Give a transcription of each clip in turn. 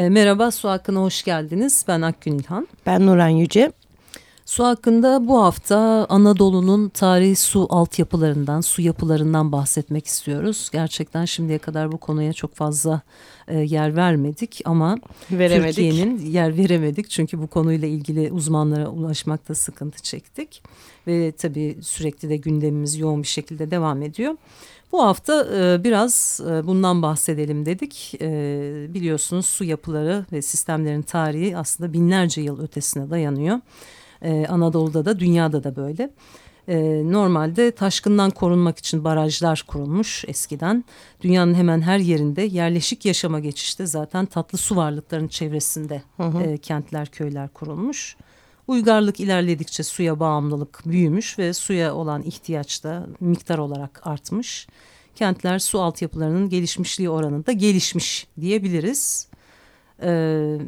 E, merhaba Su Hakkı'na hoş geldiniz. Ben Akgün İlhan. Ben Nuran Yüce. Su hakkında bu hafta Anadolu'nun tarihi su altyapılarından, su yapılarından bahsetmek istiyoruz. Gerçekten şimdiye kadar bu konuya çok fazla e, yer vermedik ama Türkiye'nin yer veremedik. Çünkü bu konuyla ilgili uzmanlara ulaşmakta sıkıntı çektik. Ve tabii sürekli de gündemimiz yoğun bir şekilde devam ediyor. Bu hafta e, biraz e, bundan bahsedelim dedik. E, biliyorsunuz su yapıları ve sistemlerin tarihi aslında binlerce yıl ötesine dayanıyor. Anadolu'da da dünyada da böyle. Normalde taşkından korunmak için barajlar kurulmuş eskiden. Dünyanın hemen her yerinde yerleşik yaşama geçişte zaten tatlı su varlıklarının çevresinde hı hı. E, kentler, köyler kurulmuş. Uygarlık ilerledikçe suya bağımlılık büyümüş ve suya olan ihtiyaç da miktar olarak artmış. Kentler su altyapılarının gelişmişliği oranında gelişmiş diyebiliriz. Ee,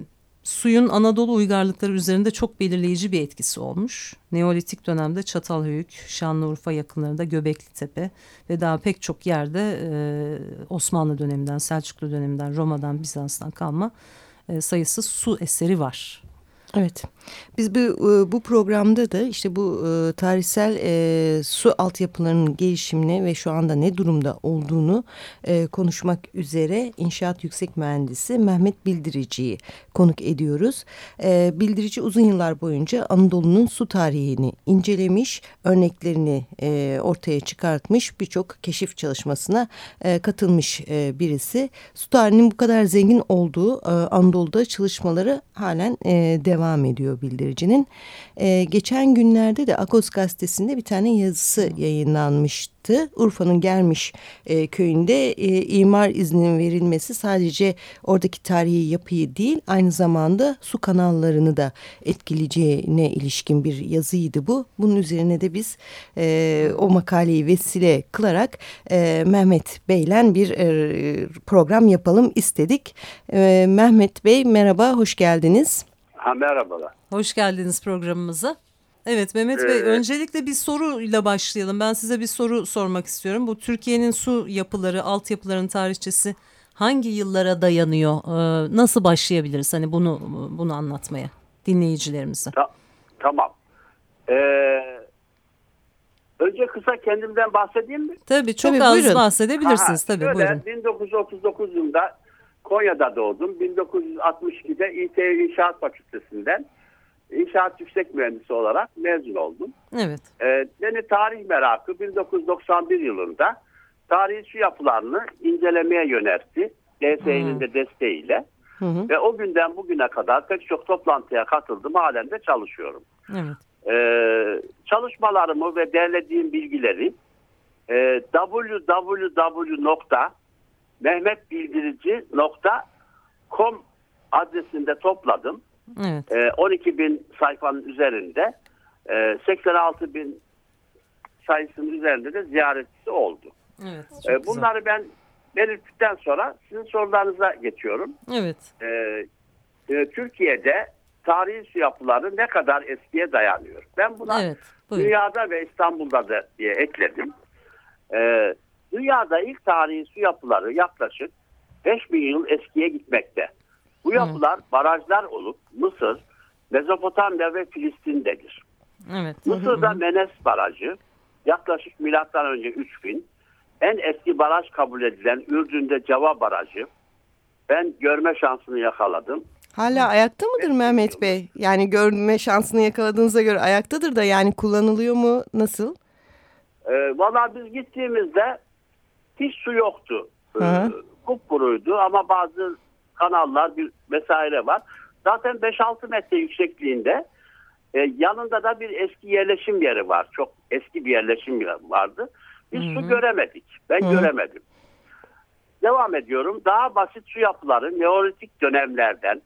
suyun Anadolu uygarlıkları üzerinde çok belirleyici bir etkisi olmuş. Neolitik dönemde Çatalhöyük, Şanlıurfa yakınlarında Göbekli Tepe ve daha pek çok yerde e, Osmanlı döneminden, Selçuklu döneminden, Roma'dan, Bizans'tan kalma e, sayısız su eseri var. Evet. Biz bu, e, bu programda da işte bu e, tarihsel e, su altyapılarının gelişimine ve şu anda ne durumda olduğunu e, konuşmak üzere İnşaat Yüksek Mühendisi Mehmet Bildirici'yi konuk ediyoruz. E, Bildirici uzun yıllar boyunca Anadolu'nun su tarihini incelemiş, örneklerini e, ortaya çıkartmış, birçok keşif çalışmasına e, katılmış e, birisi. Su tarihinin bu kadar zengin olduğu e, Anadolu'da çalışmaları halen e, devam ediyor bildiricinin. E, geçen günlerde de Agos gazetesinde bir tane yazısı yayınlanmıştı. Urfa'nın Gelmiş e, köyünde e, imar izninin verilmesi sadece oradaki tarihi yapıyı değil aynı zamanda su kanallarını da etkileyeceğine ilişkin bir yazıydı bu. Bunun üzerine de biz e, o makaleyi vesile kılarak e, Mehmet Bey'le bir e, program yapalım istedik. E, Mehmet Bey merhaba hoş geldiniz. Ha, merhabalar. Hoş geldiniz programımıza. Evet Mehmet ee, Bey öncelikle bir soruyla başlayalım. Ben size bir soru sormak istiyorum. Bu Türkiye'nin su yapıları, altyapıların tarihçesi hangi yıllara dayanıyor? Ee, nasıl başlayabiliriz hani bunu bunu anlatmaya dinleyicilerimize? Ta tamam. Ee, önce kısa kendimden bahsedeyim mi? Tabii çok tabii, az buyurun. bahsedebilirsiniz. Aha, tabii şöyle, buyurun. 1939 yılında Konya'da doğdum. 1962'de İTÜ İnşaat Fakültesinden İnşaat Yüksek Mühendisi olarak mezun oldum. Evet. Ee, beni tarih merakı 1991 yılında tarihi su yapılarını incelemeye yönertti. DSE'nin de desteğiyle. Hı hı. Ve o günden bugüne kadar pek çok toplantıya katıldım. Halen de çalışıyorum. Evet. Ee, çalışmalarımı ve derlediğim bilgileri e, www mehmetbildirici.com adresinde topladım. Evet. E, ee, 12 bin sayfanın üzerinde e, 86 bin sayısının üzerinde de ziyaretçisi oldu. Evet, e, bunları güzel. ben belirttikten sonra sizin sorularınıza geçiyorum. Evet. E, e, Türkiye'de tarihi su yapıları ne kadar eskiye dayanıyor? Ben buna evet, dünyada ve İstanbul'da da diye ekledim. E, Dünyada ilk tarihi su yapıları yaklaşık 5000 yıl eskiye gitmekte. Bu yapılar evet. barajlar olup Mısır, Mezopotamya ve Filistin'dedir. Evet. Mısır'da Menes Barajı yaklaşık milattan önce 3000. En eski baraj kabul edilen Ürdün'de Cava Barajı. Ben görme şansını yakaladım. Hala ayakta mıdır Mehmet Bey? Yani görme şansını yakaladığınıza göre ayaktadır da yani kullanılıyor mu? Nasıl? Ee, Valla biz gittiğimizde hiç su yoktu. Ee, kupkuruydu ama bazı kanallar bir vesaire var. Zaten 5-6 metre yüksekliğinde e, yanında da bir eski yerleşim yeri var. Çok eski bir yerleşim yeri vardı. Biz Hı -hı. su göremedik. Ben Hı -hı. göremedim. Devam ediyorum. Daha basit su yapıları Neolitik dönemlerden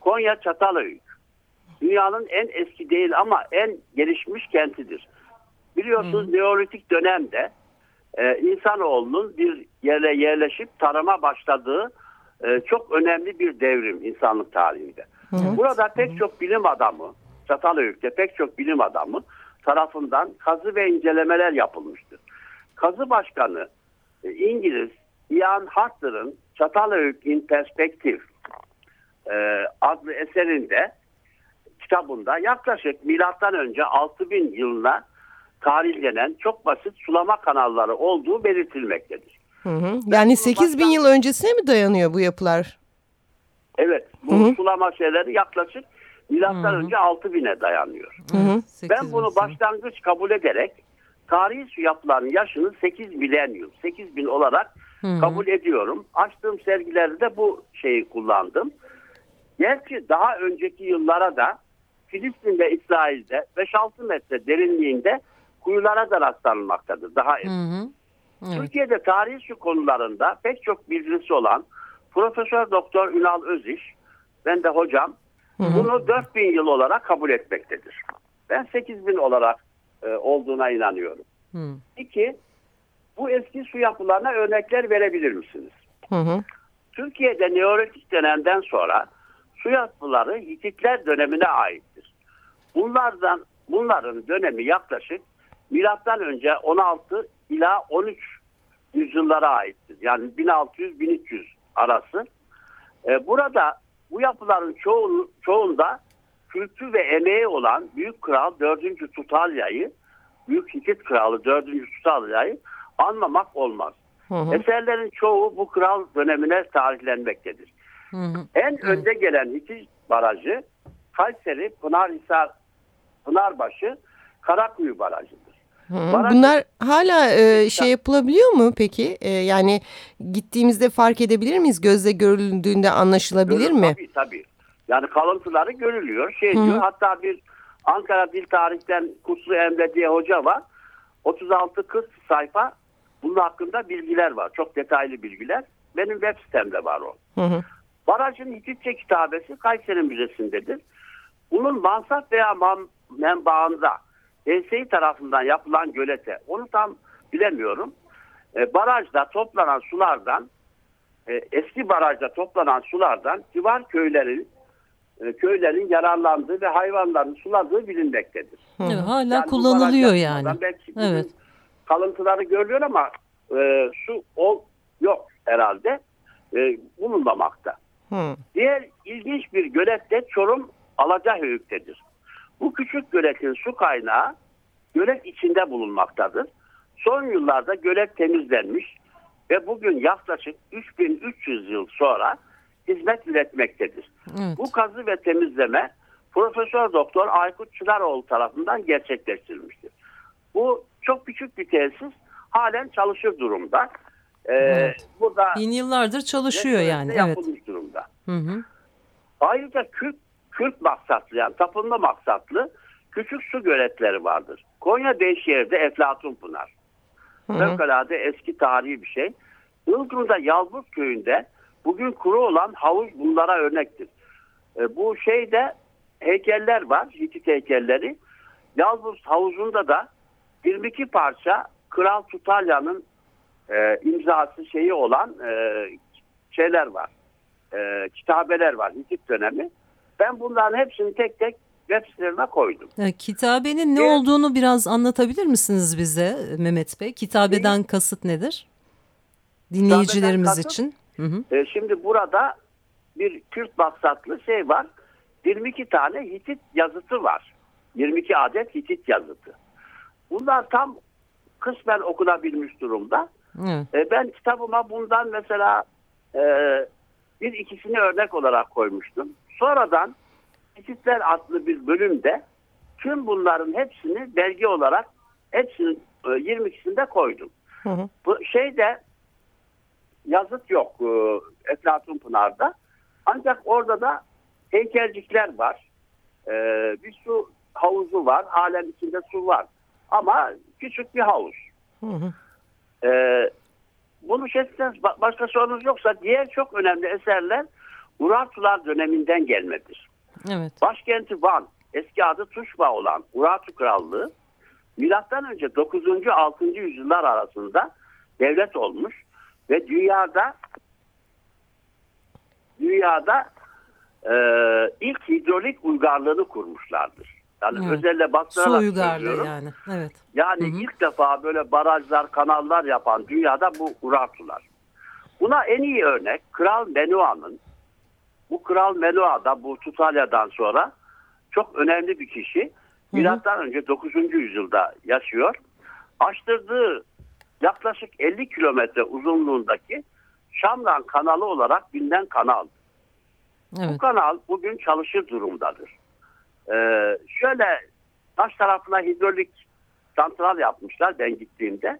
Konya Çatalhöyük. Dünyanın en eski değil ama en gelişmiş kentidir. Biliyorsunuz Hı -hı. Neolitik dönemde e, insanoğlunun bir yere yerleşip tarıma başladığı e, çok önemli bir devrim insanlık tarihinde. Evet. Burada pek çok bilim adamı, Çatalhöyük'te pek çok bilim adamı tarafından kazı ve incelemeler yapılmıştır. Kazı başkanı e, İngiliz Ian Hartler'ın Çatalhöyük in Perspektif adlı eserinde kitabında yaklaşık milattan önce 6000 yılına tarihlenen çok basit sulama kanalları olduğu belirtilmektedir. Hı hı. Yani 8 bin yıl öncesine mi dayanıyor bu yapılar? Evet bu hı hı. sulama şeyleri yaklaşık milattan hı hı. önce 6000'e dayanıyor. Hı hı. Ben bunu başlangıç kabul ederek tarihi su yapılarının yaşını 8 milenyum, 8 bin olarak hı hı. kabul ediyorum. Açtığım sergilerde bu şeyi kullandım. Gerçi daha önceki yıllara da Filistin ve İsrail'de 5-6 metre derinliğinde kuyulara da rastlanmaktadır daha eski. Hı hı. Evet. Türkiye'de tarihi su konularında pek çok bilgisi olan Profesör Doktor Ünal Öziş, ben de hocam hı hı. bunu 4000 yıl olarak kabul etmektedir. Ben 8000 olarak e, olduğuna inanıyorum. Hı. İki, bu eski su yapılarına örnekler verebilir misiniz? Hı hı. Türkiye'de Neolitik dönemden sonra su yapıları Hititler dönemine aittir. Bunlardan bunların dönemi yaklaşık milattan önce 16 ila 13 yüzyıllara aittir. Yani 1600-1300 arası. Ee, burada bu yapıların çoğu, çoğunda kültü ve emeği olan Büyük Kral 4. Tutalya'yı, Büyük Hitit Kralı 4. Tutalya'yı anmamak olmaz. Hı hı. Eserlerin çoğu bu kral dönemine tarihlenmektedir. Hı hı. En hı. önde gelen Hitit Barajı Kayseri, Pınarhisar, Pınarbaşı, Karakuyu Barajı'dır. Baraj, Bunlar hala e, şey yapılabiliyor mu peki? E, yani gittiğimizde fark edebilir miyiz? Gözle görüldüğünde anlaşılabilir Görür, mi? Tabii tabii. Yani kalıntıları görülüyor. Şey Hı. diyor hatta bir Ankara Dil Tarih'ten Kutlu Emre diye hoca var. 36-40 sayfa bunun hakkında bilgiler var. Çok detaylı bilgiler. Benim web sitemde var o. Hı hı. Barajın Hititçe kitabesi Kayseri Müzesi'ndedir. Bunun mansat veya man, menbaında DSİ tarafından yapılan gölete onu tam bilemiyorum. E, barajda toplanan sulardan e, eski barajda toplanan sulardan civar köylerin e, köylerin yararlandığı ve hayvanların suladığı bilinmektedir. Evet, hala yani kullanılıyor yani. Belki evet. kalıntıları görülüyor ama e, su ol yok herhalde e, bulunmamakta. Hı. Diğer ilginç bir gölet de Çorum Alacahöyük'tedir. Bu küçük göletin su kaynağı gölet içinde bulunmaktadır. Son yıllarda gölet temizlenmiş ve bugün yaklaşık 3300 yıl sonra hizmet üretmektedir. Evet. Bu kazı ve temizleme Profesör Doktor Aykut Çınaroğlu tarafından gerçekleştirilmiştir. Bu çok küçük bir tesis halen çalışır durumda. Ee, evet. Burada bin yıllardır çalışıyor yani. Yapılmış evet. durumda. Hı hı. Ayrıca Kürt, Kürt maksatlı yani tapınma maksatlı küçük su göletleri vardır. Konya Beyşehir'de Eflatun Pınar. Fevkalade eski tarihi bir şey. Ilgın'da Yalbuz köyünde bugün kuru olan havuz bunlara örnektir. E, bu şeyde heykeller var, Hitit heykelleri. Yalbuz havuzunda da 22 parça Kral Tutalya'nın e, imzası şeyi olan e, şeyler var. E, kitabeler var Hitit dönemi. Ben bunların hepsini tek tek web sitelerine koydum. Ya, kitabenin ne evet. olduğunu biraz anlatabilir misiniz bize Mehmet Bey? Kitabeden Değil. kasıt nedir? Dinleyicilerimiz kasıt, için. Hı hı. E, şimdi burada bir Kürt maksatlı şey var. 22 tane Hitit yazıtı var. 22 adet Hitit yazıtı. Bunlar tam kısmen okunabilmiş durumda. E, ben kitabıma bundan mesela e, bir ikisini örnek olarak koymuştum. Sonradan Hititler adlı bir bölümde tüm bunların hepsini belge olarak hepsinin e, 22'sinde koydum. Hı hı. Bu şeyde yazıt yok e, Eflatun Pınar'da. Ancak orada da heykelcikler var. E, bir su havuzu var. Halen içinde su var. Ama küçük bir havuz. Hı hı. E, bunu şeyden başka sorunuz yoksa diğer çok önemli eserler Urartular döneminden gelmedir. Evet. Başkenti Van, eski adı Tuşba olan Urartu Krallığı milattan önce 9. 6. yüzyıllar arasında devlet olmuş ve dünyada dünyada e, ilk hidrolik uygarlığını kurmuşlardır. Yani evet. özelle bastırarak Su uygarlığı yani. Evet. Yani Hı -hı. ilk defa böyle barajlar, kanallar yapan dünyada bu Urartular. Buna en iyi örnek Kral Menua'nın bu Kral Meloa da bu Tutalya'dan sonra çok önemli bir kişi. Milattan önce 9. yüzyılda yaşıyor. Açtırdığı yaklaşık 50 kilometre uzunluğundaki Şamran kanalı olarak bilinen kanal. Evet. Bu kanal bugün çalışır durumdadır. Ee, şöyle taş tarafına hidrolik santral yapmışlar ben gittiğimde.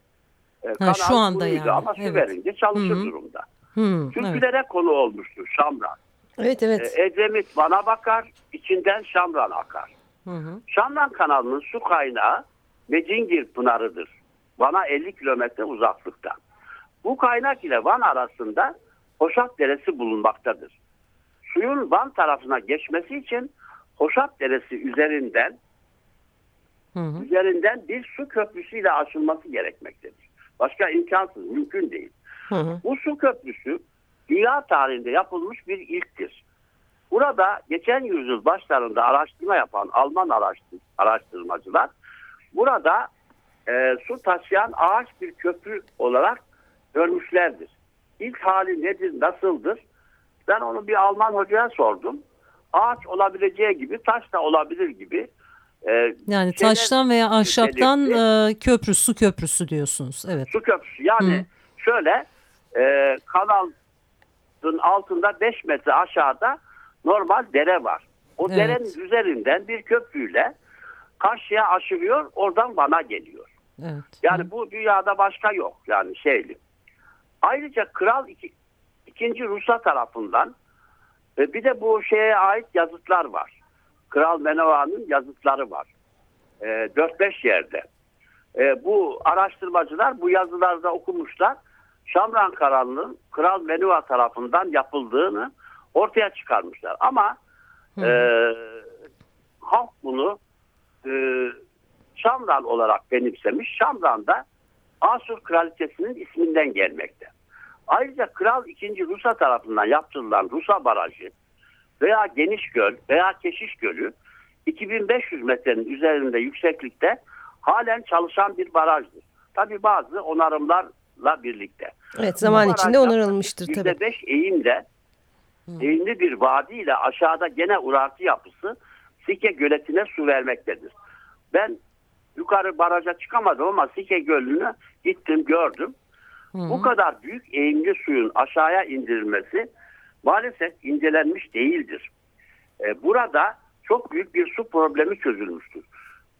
Ee, kanal şu anda yani, Ama su evet. verince çalışır Hı hı. durumda. Evet. Türkülere konu olmuştur Şamran. Evet evet. Ee, Edremit bana bakar, içinden Şamran akar. Hı hı. Şamran kanalının su kaynağı Mecingir Pınarı'dır. Van'a 50 kilometre uzaklıkta. Bu kaynak ile Van arasında Hoşaf Deresi bulunmaktadır. Suyun Van tarafına geçmesi için Hoşaf Deresi üzerinden Hı hı. üzerinden bir su köprüsüyle aşılması gerekmektedir. Başka imkansız, mümkün değil. Hı hı. Bu su köprüsü dünya tarihinde yapılmış bir ilktir. Burada geçen yüzyıl başlarında araştırma yapan Alman araştır- araştırmacılar burada e, su taşıyan ağaç bir köprü olarak görmüşlerdir. İlk hali nedir, nasıldır? Ben onu bir Alman hocaya sordum. Ağaç olabileceği gibi taş da olabilir gibi. E, Yani şeyler- taştan veya ahşaptan belirtti. e, köprü, su köprüsü diyorsunuz. Evet. su köprüsü. Yani Hı. şöyle e, kanalın altında 5 metre aşağıda normal dere var. O Evet. derenin üzerinden bir köprüyle karşıya aşılıyor oradan Van'a geliyor. Evet. Yani bu dünyada başka yok yani şeyli. Ayrıca Kral iki, ikinci Rusya tarafından e, bir de bu şeye ait yazıtlar var. Kral Menova'nın yazıtları var. E, 4-5 yerde. E, bu araştırmacılar bu yazılarda okumuşlar. Şamran Karalı'nın Kral Menova tarafından yapıldığını ortaya çıkarmışlar. Ama e, halk bunu e, Şamran olarak benimsemiş. Şamran da Asur Kraliçesi'nin isminden gelmekte. Ayrıca Kral 2. Rusya tarafından yaptırılan Rusa Barajı veya Geniş Göl veya Keşiş Gölü 2500 metrenin üzerinde yükseklikte halen çalışan bir barajdır. Tabi bazı onarımlarla birlikte. Evet zaman Bu içinde onarılmıştır tabii. %5 eğimle eğimli bir vadiyle aşağıda gene urartı yapısı Sike göletine su vermektedir. Ben yukarı baraja çıkamadım ama Sike Gölü'nü gittim gördüm. Bu kadar büyük eğimli suyun aşağıya indirilmesi maalesef incelenmiş değildir. Ee, burada çok büyük bir su problemi çözülmüştür.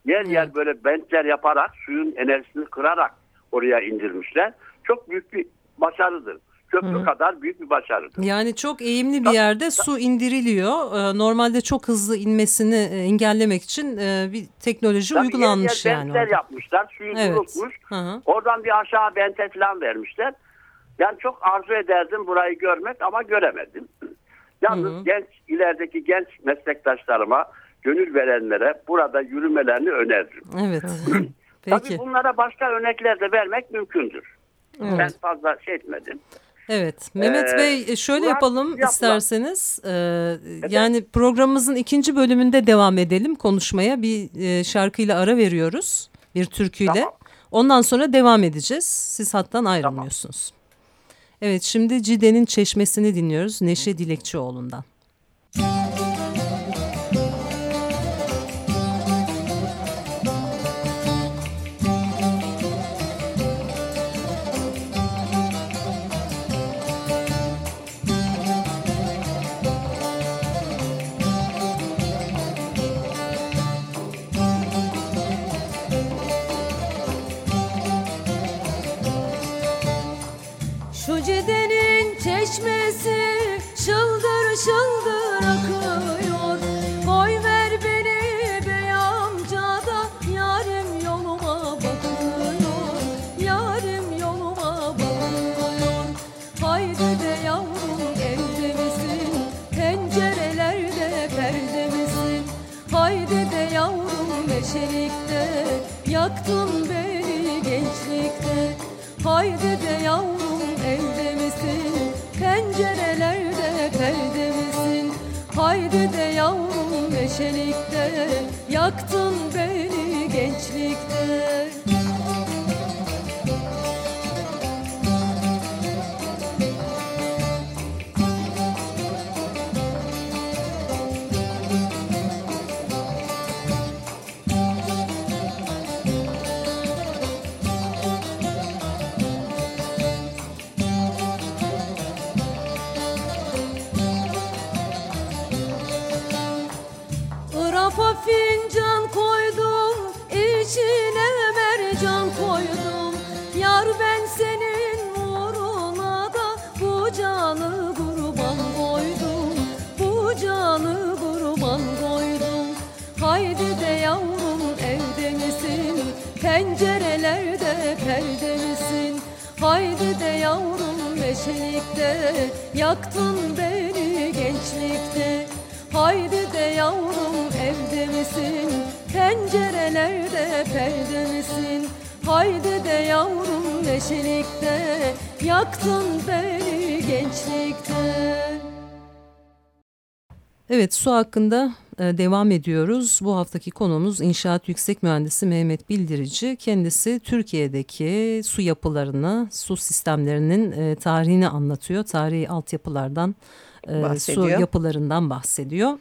Yer yer böyle bentler yaparak suyun enerjisini kırarak oraya indirmişler. Çok büyük bir başarıdır. Köprü kadar büyük bir başarıdır. Yani çok eğimli bir yerde su indiriliyor. Ee, Normalde çok hızlı inmesini e, engellemek için e, bir teknoloji Tabii uygulanmış yer yer yani. bentler yapmışlar. Suyu Evet. durulmuş. Hı hı. Oradan bir aşağı bente falan vermişler. Yani çok arzu ederdim burayı görmek ama göremedim. Yalnız Hı hı. genç ilerideki genç meslektaşlarıma, gönül verenlere burada yürümelerini öneririm. Evet. Tabii Peki. bunlara başka örnekler de vermek mümkündür. Ben Evet. fazla şey etmedim. Evet. Mehmet Ee, Bey e, şöyle Murat, yapalım yapma. isterseniz. Ee, yani programımızın ikinci bölümünde devam edelim konuşmaya. Bir e, şarkıyla ara veriyoruz. Bir türküyle. Tamam. Ondan sonra devam edeceğiz. Siz hattan ayrılmıyorsunuz. Evet şimdi Cide'nin çeşmesini dinliyoruz Neşe Dilekçioğlu'ndan. Şıldır akıyor. Koy ver beni bey amca da. Yarim yoluma bakıyor. Yarim yoluma bakıyor. Haydi de yavrum evde misin? Pencerelerde perde misin? Haydi de yavrum meşelikte yaktın beni gençlikte. Haydi de yavrum Haydi de yavrum meşelikte Yaktın beni gençlikte meşelikte Yaktın beni gençlikte. Haydi de yavrum evde misin? Pencerelerde perde misin? Haydi de yavrum neşelikte. Yaktın beni gençlikte. Evet su hakkında devam ediyoruz. Bu haftaki konumuz İnşaat Yüksek Mühendisi Mehmet Bildirici. Kendisi Türkiye'deki su yapılarını, su sistemlerinin e, tarihini anlatıyor. Tarihi altyapılardan, e, su yapılarından bahsediyor.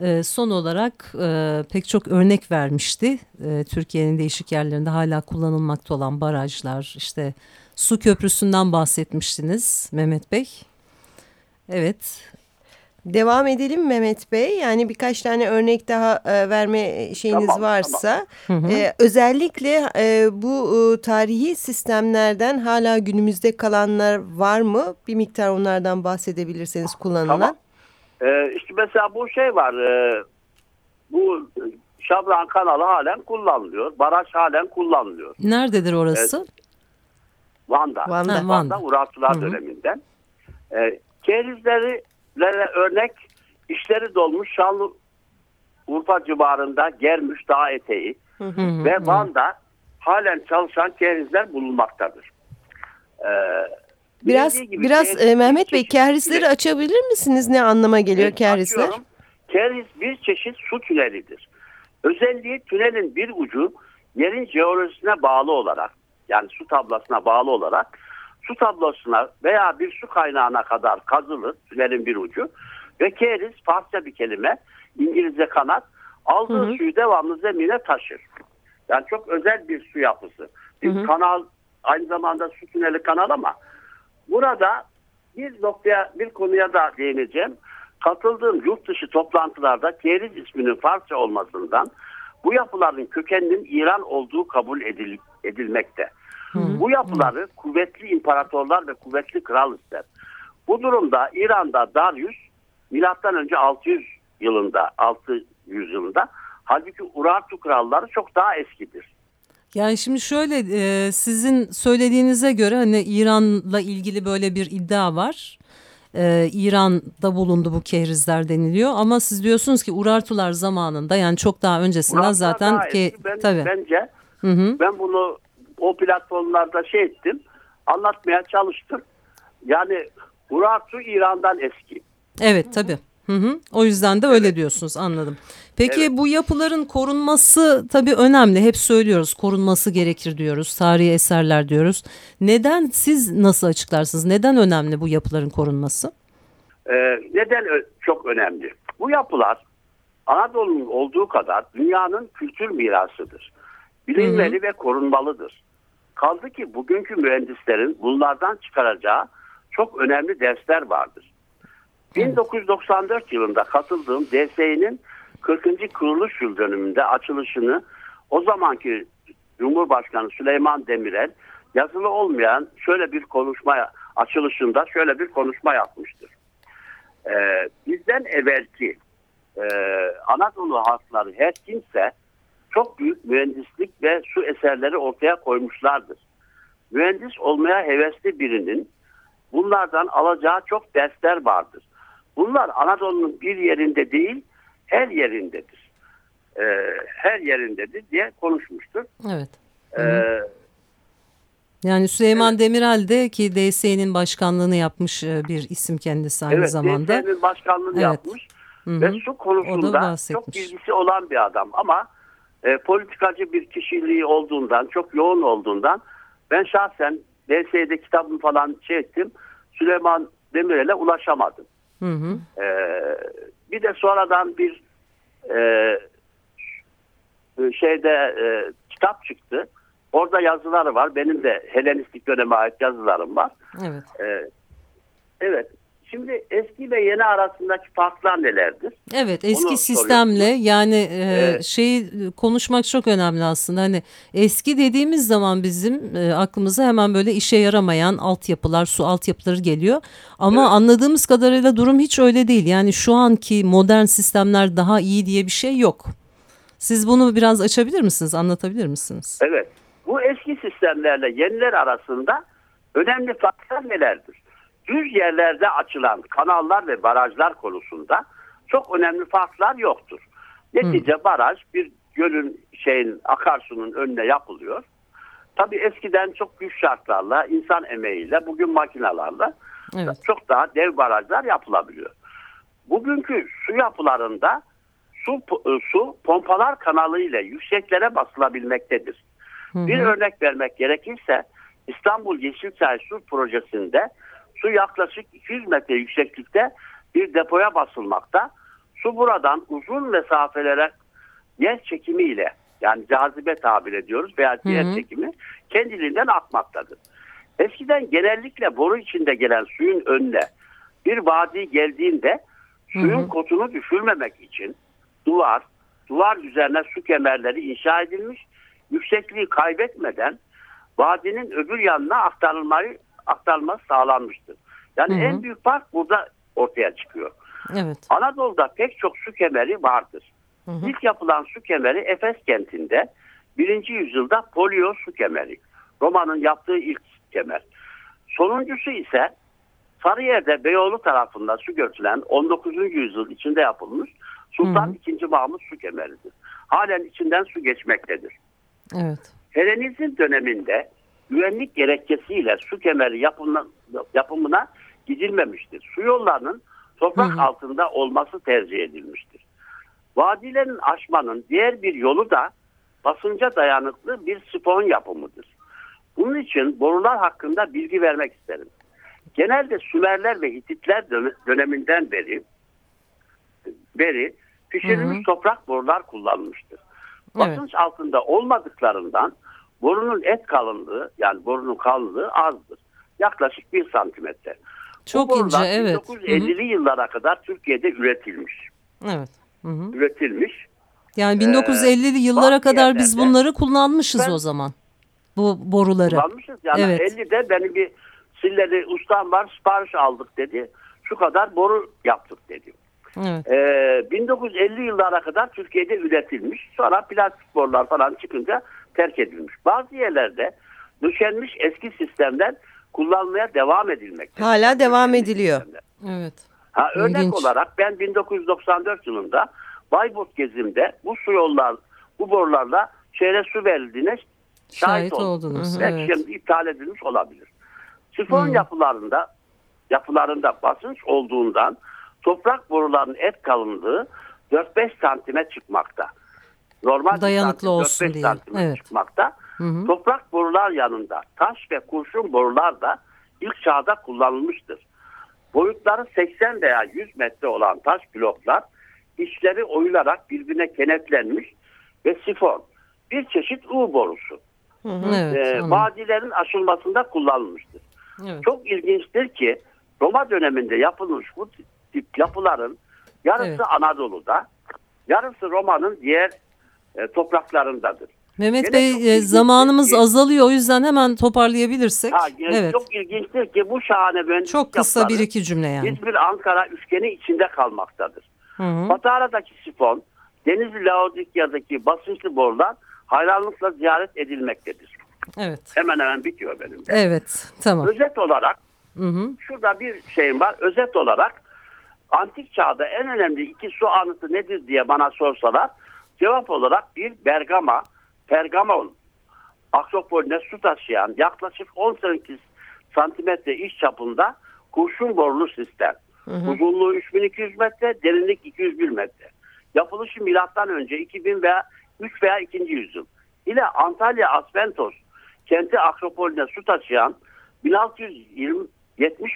E, son olarak e, pek çok örnek vermişti. E, Türkiye'nin değişik yerlerinde hala kullanılmakta olan barajlar, işte su köprüsünden bahsetmiştiniz Mehmet Bey. Evet, Devam edelim Mehmet Bey. Yani birkaç tane örnek daha e, verme şeyiniz tamam, varsa. Tamam. E, özellikle e, bu e, tarihi sistemlerden hala günümüzde kalanlar var mı? Bir miktar onlardan bahsedebilirseniz kullanılan. Tamam. Ee, işte mesela bu şey var. E, bu Şabran kanalı halen kullanılıyor. Baraj halen kullanılıyor. Nerededir orası? Evet. Van'da. Van'da. Van'da. Van'da Urartular döneminden. E, kerizleri örnek işleri dolmuş Şanlı Urfa civarında Germüş Dağ eteği hı hı, ve Van'da halen çalışan kerizler bulunmaktadır. Ee, biraz biraz e, Mehmet Bey kerizleri açabilir misiniz? Ne anlama geliyor evet, kerizler? Açıyorum. Keriz bir çeşit su tünelidir. Özelliği tünelin bir ucu yerin jeolojisine bağlı olarak yani su tablasına bağlı olarak su tablosuna veya bir su kaynağına kadar kazılır tünelin bir ucu ve keriz Farsça bir kelime İngilizce kanat aldığı hı hı. suyu devamlı zemine taşır. Yani çok özel bir su yapısı. Bir hı hı. kanal aynı zamanda su tüneli kanal ama burada bir noktaya bir konuya da değineceğim. Katıldığım yurt dışı toplantılarda keriz isminin Farsça olmasından bu yapıların kökeninin İran olduğu kabul edil, edilmekte. Hı. Bu yapıları kuvvetli imparatorlar ve kuvvetli kral ister. Bu durumda İran'da Darius milattan önce 600 yılında 600 yılında halbuki Urartu kralları çok daha eskidir. Yani şimdi şöyle e, sizin söylediğinize göre hani İran'la ilgili böyle bir iddia var. Ee, İran'da bulundu bu kehrizler deniliyor ama siz diyorsunuz ki Urartular zamanında yani çok daha öncesinden Urartular zaten ki ben, tabii. bence hı hı. ben bunu o platformlarda şey ettim. Anlatmaya çalıştım. Yani Urartu İran'dan eski. Evet tabii. Hı hı. O yüzden de öyle evet. diyorsunuz anladım. Peki evet. bu yapıların korunması tabii önemli. Hep söylüyoruz korunması gerekir diyoruz. Tarihi eserler diyoruz. Neden siz nasıl açıklarsınız? Neden önemli bu yapıların korunması? Ee, neden çok önemli? Bu yapılar Anadolu'nun olduğu kadar dünyanın kültür mirasıdır. Bilinmeli hı hı. ve korunmalıdır. Kaldı ki bugünkü mühendislerin bunlardan çıkaracağı çok önemli dersler vardır. 1994 yılında katıldığım DSİ'nin 40. kuruluş yıl dönümünde açılışını o zamanki Cumhurbaşkanı Süleyman Demirel yazılı olmayan şöyle bir konuşma açılışında şöyle bir konuşma yapmıştır. Ee, bizden evvelki e, Anadolu halkları her kimse çok büyük mühendislik ve su eserleri ortaya koymuşlardır. Mühendis olmaya hevesli birinin bunlardan alacağı çok dersler vardır. Bunlar Anadolu'nun bir yerinde değil, her yerindedir. Ee, her yerindedir diye konuşmuştur. Evet. Ee, yani Süleyman evet. Demirel de ki DSE'nin başkanlığını yapmış e, bir isim kendisi aynı evet, zamanda. Evet DSE'nin başkanlığını evet. yapmış Hı -hı. ve su konusunda çok bilgisi olan bir adam ama e, politikacı bir kişiliği olduğundan, çok yoğun olduğundan ben şahsen DSE'de kitabımı falan şey ettim. Süleyman Demirel'e ulaşamadım. Hı hı. E, bir de sonradan bir e, şeyde e, kitap çıktı. Orada yazıları var. Benim de Helenistik döneme ait yazılarım var. Evet. E, evet. Şimdi eski ve yeni arasındaki farklar nelerdir? Evet eski Onu sistemle soruyorsunuz. yani e, Evet. şeyi konuşmak çok önemli aslında. Hani eski dediğimiz zaman bizim e, aklımıza hemen böyle işe yaramayan altyapılar, su altyapıları geliyor. Ama Evet. anladığımız kadarıyla durum hiç öyle değil. Yani şu anki modern sistemler daha iyi diye bir şey yok. Siz bunu biraz açabilir misiniz, anlatabilir misiniz? Evet. Bu eski sistemlerle yeniler arasında önemli farklar nelerdir? Düz yerlerde açılan kanallar ve barajlar konusunda çok önemli farklar yoktur. Netice baraj bir gölün şeyin akarsunun önüne yapılıyor. Tabii eskiden çok güç şartlarla, insan emeğiyle, bugün makinalarla Evet. çok daha dev barajlar yapılabiliyor. Bugünkü su yapılarında su, e, su pompalar kanalıyla yükseklere basılabilmektedir. Bir örnek vermek gerekirse İstanbul Yeşilçay Su Projesi'nde su yaklaşık 200 metre yükseklikte bir depoya basılmakta. Su buradan uzun mesafelere yer çekimiyle yani cazibe tabir ediyoruz veya yer çekimi kendiliğinden akmaktadır. Eskiden genellikle boru içinde gelen suyun önüne bir vadi geldiğinde suyun kotunu düşürmemek için duvar, duvar üzerine su kemerleri inşa edilmiş, yüksekliği kaybetmeden vadinin öbür yanına aktarılmayı aktarılması sağlanmıştır. Yani Hı hı. en büyük fark burada ortaya çıkıyor. Evet. Anadolu'da pek çok su kemeri vardır. İlk yapılan su kemeri Efes kentinde 1. yüzyılda Polio su kemeri. Roma'nın yaptığı ilk kemer. Sonuncusu ise Sarıyer'de Beyoğlu tarafından su götürülen 19. yüzyıl içinde yapılmış Sultan II. Mahmut su kemeridir. Halen içinden su geçmektedir. Evet. Helenizm döneminde güvenlik gerekçesiyle su kemeri yapımına, yapımına gidilmemiştir. Su yollarının toprak altında olması tercih edilmiştir. Vadilerin aşmanın diğer bir yolu da basınca dayanıklı bir sifon yapımıdır. Bunun için borular hakkında bilgi vermek isterim. Genelde Sümerler ve Hititler döne- döneminden beri beri pişirilmiş toprak borular kullanılmıştır. Basınç altında olmadıklarından borunun et kalınlığı yani borunun kalınlığı azdır. Yaklaşık bir santimetre. Çok ince evet. Hı hı. 1950'li yıllara kadar Türkiye'de üretilmiş. Evet. Hı hı. Üretilmiş. Yani 1950'li yıllara bazı kadar biz bunları kullanmışız Ben- o zaman. Bu boruları. Kullanmışız. Yani Evet. 50'de benim bir Sille'de ustam var sipariş aldık dedi. Şu kadar boru yaptık dedi. Evet. Ee, 1950 yıllara kadar Türkiye'de üretilmiş. Sonra plastik borular falan çıkınca terk edilmiş. Bazı yerlerde döşenmiş eski sistemler kullanmaya devam edilmekte. Hala devam ediliyor. Evet. Ha, örnek İlginç. olarak ben 1994 yılında Bayburt gezimde bu su yollar, bu borularla şehre su verildiğine şahit, Şahit oldunuz, Belki evet. şimdi iptal edilmiş olabilir. Sifon yapılarında yapılarında basınç olduğundan toprak borularının et kalınlığı 4-5 santime çıkmakta. Normal Dayanıklı olsun 4-5 diye, evet. çıkmakta. Toprak borular yanında taş ve kurşun borular da ilk çağda kullanılmıştır. Boyutları 80 veya 100 metre olan taş bloklar içleri oyularak birbirine kenetlenmiş ve sifon. Bir çeşit U borusu. Evet. Ee, vadilerin aşılmasında kullanılmıştır. Evet. Çok ilginçtir ki Roma döneminde yapılmış bu tip yapıların yarısı Evet. Anadolu'da, yarısı Roma'nın diğer e, topraklarındadır. Mehmet Gene Bey e, zamanımız ki- azalıyor o yüzden hemen toparlayabilirsek. Ha, yani evet. Çok ilginçtir ki bu şahane mühendislik Çok kısa bir iki cümle yani. İzmir Ankara üçgeni içinde kalmaktadır. Hı hı. Patara'daki sifon, Denizli Laodikya'daki basınçlı borular hayranlıkla ziyaret edilmektedir. Evet. Hemen hemen bitiyor benim. de. Evet. Tamam. Özet olarak Hı hı. şurada bir şeyim var. Özet olarak antik çağda en önemli iki su anıtı nedir diye bana sorsalar cevap olarak bir Bergama, Pergamon Akropolüne su taşıyan yaklaşık 18 santimetre iç çapında kurşun borulu sistem. Uzunluğu 3200 metre, derinlik 201 metre. Yapılışı milattan önce 2000 veya 3 veya 2. yüzyıl. ile Antalya Aspentos kenti Akropolüne su taşıyan 1620-70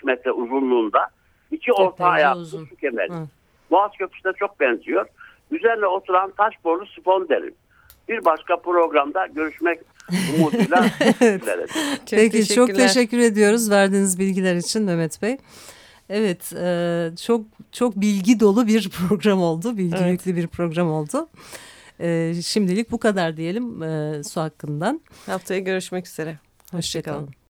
metre uzunluğunda iki orta ayaklı su kemeri. Hı. Boğaz Köprüsü'ne çok benziyor. Üzerine oturan taş borulu sifon derim. Bir başka programda görüşmek umuduyla. Çok Peki çok teşekkür ediyoruz verdiğiniz bilgiler için Mehmet Bey. Evet, e, çok çok bilgi dolu bir program oldu, bilgi evet. yüklü bir program oldu. E, şimdilik bu kadar diyelim e, su hakkından. Haftaya görüşmek üzere. Hoşçakalın.